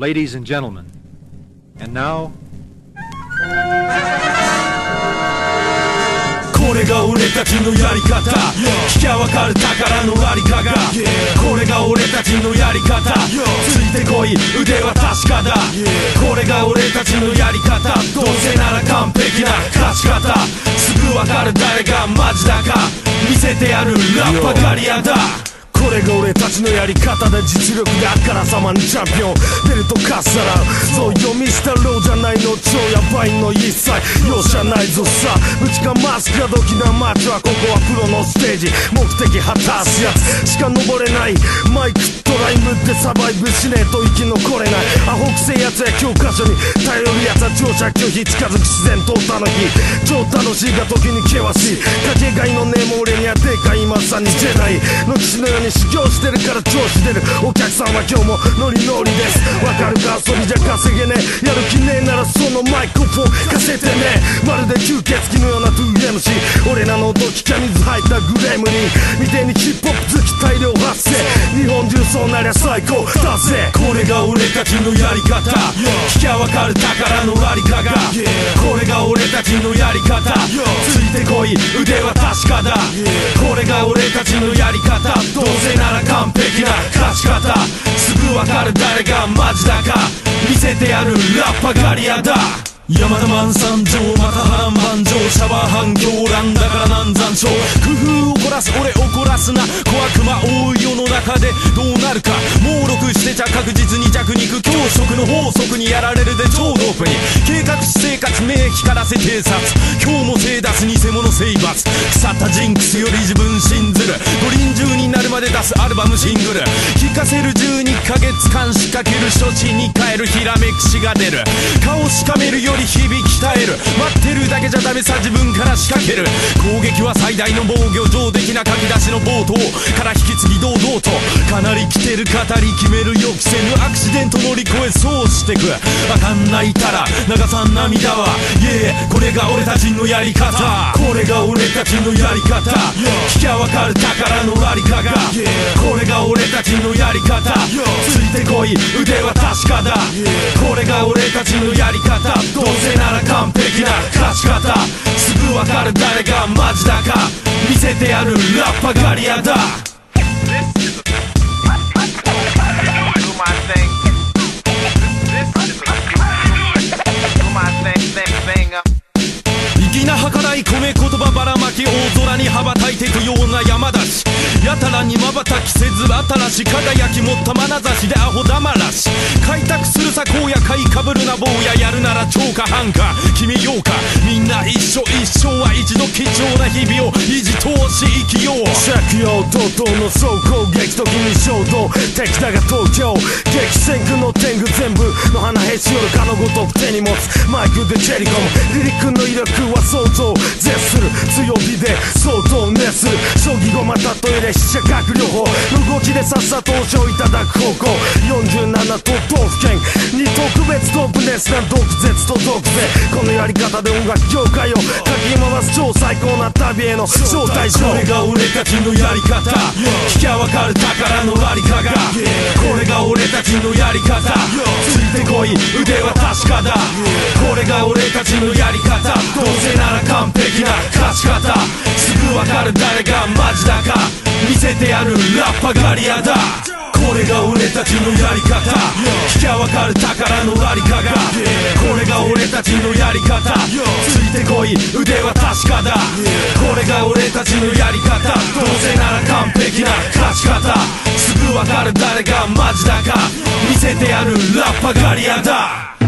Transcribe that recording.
ladies and gentlemen. And now, これが俺たちのやり方。聞きゃわかる宝のありかが。これが俺たちのやり方。ついてこい腕は確かだ。これが俺たちのやり方。どう？せなら完璧な勝ち方。すぐわかる誰がマジだか。見せてやるラッパガリアだれが俺たちのやり方で実力があからさまにチャンピオン出るとかっさらうそう読みないの超やばいの一切。容赦ないぞさ。ぶちかますか時な街はここはプロのステージ。目的果たすやつ。しか登れない。マイクとライムでサバイブしねえと生き残れない。アホくせえやつや教科書に頼るやつは乗車拒否。近づく自然と歌の日。超楽しいが時に険しい。かけがいのねも俺にはでかいまさにジェダイ。の騎士のように修行してるから調子出る。お客さんは今日もノリノリです。わかるか遊びじゃ稼げねえ。やる気ねえならそのマイクロフォン貸せてね。まるで吸血鬼のような 2MC 俺らの時か水入ったグレムリンみてにヒップホップ好き大量発生日本中そうなりゃ最高。だぜ。これが俺たちのやり方。聞きゃわかる宝のありかが。これが俺たちのやり方。ついてこい腕は確かだこれが俺たちのやり方。どうせなら完璧な勝ち方。すぐわかる誰がマジだか。見せてやるラッパガリアだ。山田万山城また波乱万丈シャワー反響乱だから南山椒工夫を凝らす俺を怒らすな。小悪魔多い世の中でどうなるか。猛録してちゃ確実に弱肉強食の法則にやられるで超ドープに。計画私生活名光らせ偵察。今日も手出す偽物征伐。腐ったジンクスより自分信ずる。五輪中になるまで出すアルバムシングル。聴かせる12ヶ月間仕掛ける処置に変えるひらめくしが出る。顔しかめるより響き鍛える。待ってるだけじゃダメさ自分から仕掛ける。攻撃は最大の防御上的な書き出しの冒頭から引き継ぎ堂々と。かなり来てる語り決める予期せぬアクシデント乗り越えそうしてく。あかんないたら流さん涙は。イエーこれが俺たちのやり方。これが俺たちのやり方。聞きゃわかる宝のありかが。これが俺たちのやり方ついてこい腕は確かだこれが俺たちのやり方どうせなら完璧な勝ち方すぐわかる誰がマジだか見せてやるラッパガリアだ uh, 粋な計らい込め言葉ばらやたらに瞬きせず新し輝き持った眼差しでアホだまらし開拓するさ荒野買いかぶるな坊ややるなら超過半か君ようかみんな一緒一生は一度貴重な日々を維持通し生きよう借用怒涛の総攻撃時に衝動敵だが東京激戦区の天狗全部の花へし折るかのごとく手に持つマイクで蹴り込むリリックの威力は相当絶する強火で相当熱棋駒例えで飛車学療法動きでさっさとお賞いただく方向。47都道府県に特別トップネスな毒舌と毒舌このやり方で音楽業界をかき回す超最高な旅への招待。状これが俺たちのやり方。聞きゃわかる宝のありかが。これが俺たちのやり方。ついてこい。腕は確かだ。これが俺たちのやり方。どうせなら完璧な勝ち方。わかる誰がマジだか。見せてやるラッパガリアだ。これが俺たちのやり方。聞きゃわかる宝のありかが。これが俺たちのやり方。ついてこい。腕は確かだ。これが俺たちのやり方。どうせなら完璧な勝ち方。すぐわかる誰がマジだか。見せてやるラッパガリアだ。